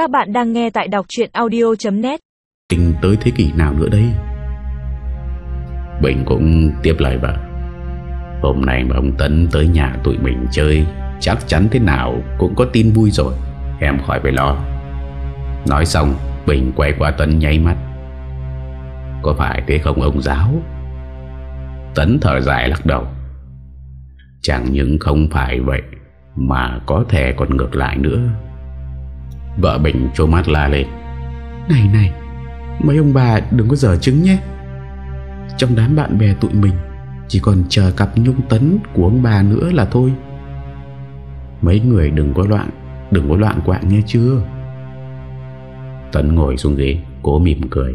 Các bạn đang nghe tại đọc chuyện audio.net Tình tới thế kỷ nào nữa đây? Bình cũng tiếp lời vợ Hôm nay mà ông Tấn tới nhà tụi mình chơi, Chắc chắn thế nào cũng có tin vui rồi. Em khỏi phải lo. Nói xong, Bình quay qua Tấn nháy mắt. Có phải thế không ông giáo? Tấn thở dài lắc đầu. Chẳng những không phải vậy, Mà có thể còn ngược lại nữa. Vợ Bình trô mắt la lên. Này này, Mấy ông bà đừng có dở chứng nhé. Trong đám bạn bè tụi mình, Chỉ còn chờ cặp nhung tấn của ông bà nữa là thôi. Mấy người đừng có loạn, Đừng có loạn quạng nghe chưa? Tấn ngồi xuống ghế, Cố mỉm cười.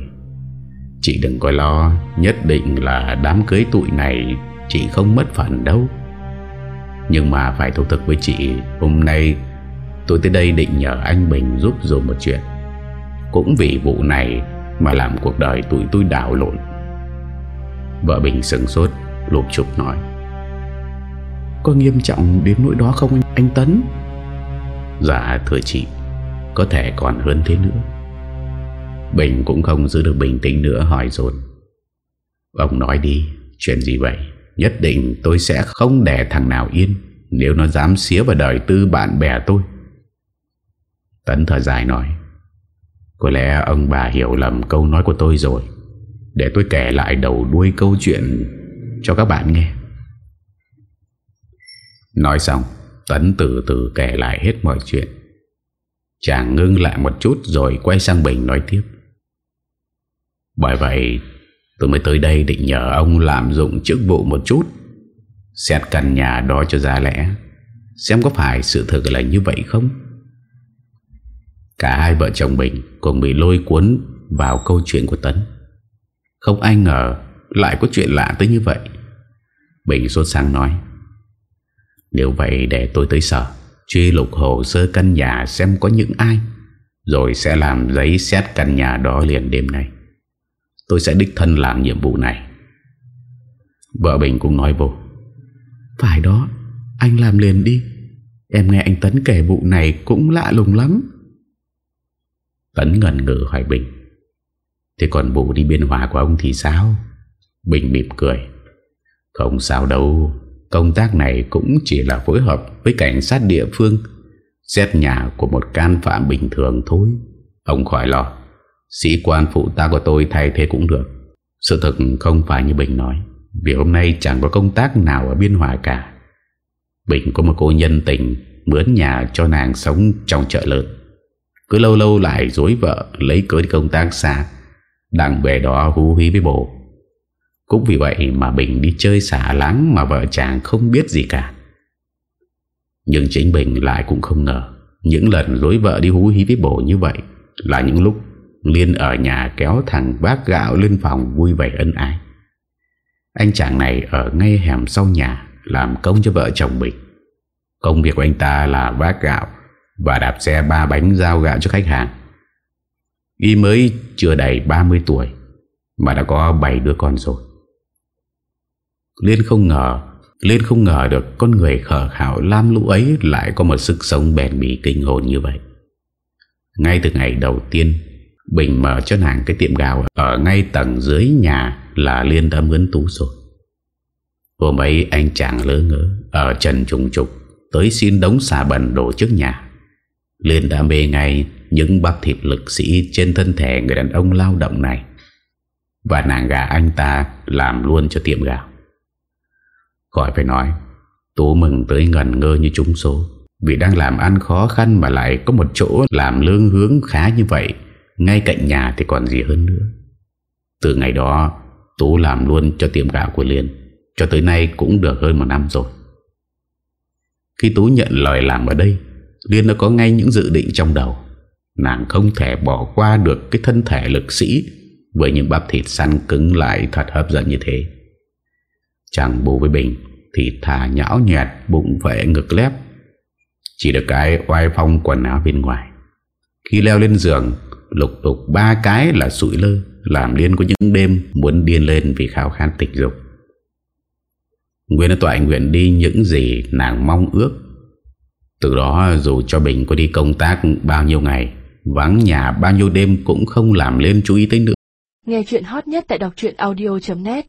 Chị đừng có lo, Nhất định là đám cưới tụi này Chị không mất phần đâu. Nhưng mà phải thú thực với chị, Hôm nay tôi tới đây định nhờ anh Bình giúp rồi một chuyện. Cũng vì vụ này Mà làm cuộc đời tụi tôi đảo lộn. Vợ Bình sừng sốt Lụp chụp nói. Có nghiêm trọng đến nỗi đó không anh Tấn? Dạ thưa chị. Có thể còn hơn thế nữa. Bình cũng không giữ được bình tĩnh nữa hỏi dồn. Ông nói đi Chuyện gì vậy? Nhất định tôi sẽ không để thằng nào yên Nếu nó dám xía vào đời tư bạn bè tôi Tấn thở dài nói, Có lẽ ông bà hiểu lầm câu nói của tôi rồi. Để tôi kể lại đầu đuôi câu chuyện Cho các bạn nghe. Nói xong, Tấn từ từ kể lại hết mọi chuyện. Chàng ngưng lại một chút Rồi quay sang Bình nói tiếp. Bởi vậy, Tôi mới tới đây định nhờ ông làm dụng chức vụ một chút, Xét căn nhà đó cho ra lẽ, Xem có phải sự thật là như vậy không? Cả hai vợ chồng Bình Cùng bị lôi cuốn vào câu chuyện của Tấn. Không ai ngờ Lại có chuyện lạ tới như vậy. Bình sốt sang nói, Nếu vậy để tôi tới sở Truy lục hồ sơ căn nhà Xem có những ai, Rồi sẽ làm giấy xét căn nhà đó liền đêm nay. Tôi sẽ đích thân làm nhiệm vụ này. Vợ Bình cũng nói vô, Phải đó, Anh làm liền đi. Em nghe anh Tấn kể vụ này cũng lạ lùng lắm. Tấn ngần ngừ hỏi Bình. Thế còn vụ đi biên hòa của ông thì sao? Bình mỉm cười. Không sao đâu, Công tác này cũng chỉ là phối hợp Với cảnh sát địa phương, Xét nhà của một can phạm bình thường thôi. Ông khỏi lo, Sĩ quan phụ ta của tôi thay thế cũng được. Sự thật không phải như Bình nói, Vì hôm nay chẳng có công tác nào ở biên hòa cả. Bình có một cô nhân tình Mướn nhà cho nàng sống trong chợ lớn cứ lâu lâu lại dối vợ, Lấy cớ đi công tác xa. Đặng về đó hú hí với bố. Cũng vì vậy mà Bình đi chơi xả láng Mà vợ chàng không biết gì cả. Nhưng chính Bình lại cũng không ngờ, Những lần dối vợ đi hú hí với bố như vậy Là những lúc Liên ở nhà kéo thằng bác gạo lên phòng vui vẻ ân ái. Anh chàng này ở ngay hẻm sau nhà Làm công cho vợ chồng Bình. Công việc của anh ta là bác gạo và đạp xe ba bánh giao gạo cho khách hàng. Y mới chưa đầy 30 tuổi mà đã có 7 đứa con rồi. Liên không ngờ, Liên không ngờ được con người khờ khảo lam lũ ấy lại có một sức sống bền bỉ kinh hồn như vậy. Ngay từ ngày đầu tiên, Bình mở cho nàng cái tiệm gạo ở ngay tầng dưới nhà là Liên đã mướn tú rồi. Hôm ấy anh chàng lỡ ngỡ ở trần trùng trục tới xin đống xà bẩn đổ trước nhà. Liên đã mê ngay những bắp thịt lực sĩ trên thân thể người đàn ông lao động này. Và nàng gà anh ta làm luôn cho tiệm gạo. Khỏi phải nói, Tú mừng tới ngần ngơ như trúng số. Vì đang làm ăn khó khăn mà lại có một chỗ làm lương hướng khá như vậy. Ngay cạnh nhà thì còn gì hơn nữa. Từ ngày đó, Tú làm luôn cho tiệm gạo của Liên. Cho tới nay cũng được hơn một năm rồi. Khi Tú nhận lời làm ở đây Liên đã có ngay những dự định trong đầu. Nàng không thể bỏ qua được Cái thân thể lực sĩ Với những bắp thịt săn cứng lại Thật hấp dẫn như thế. Chẳng bù với Bình Thì thà nhão nhẹt bụng vệ ngực lép. Chỉ được cái oai phong quần áo bên ngoài. Khi leo lên giường, Lục tục ba cái là sụi lơ, Làm Liên có những đêm Muốn điên lên vì khao khát tịch dục. Nguyên đã tọa nguyện đi những gì nàng mong ước từ đó, dù cho Bình có đi công tác bao nhiêu ngày, Vắng nhà bao nhiêu đêm cũng không làm lên chú ý tới nữa. Nghe chuyện hot nhất tại đọc audio.net